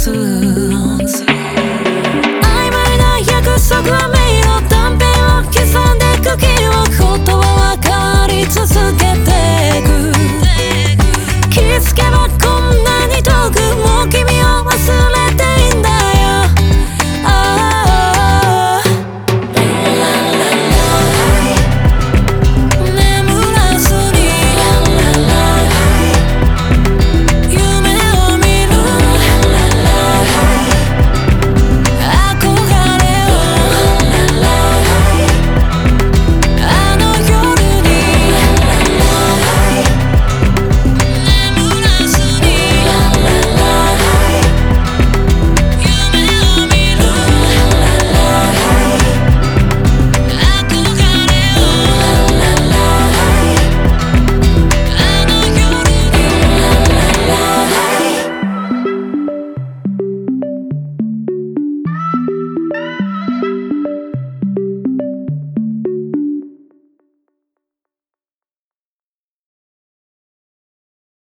согласна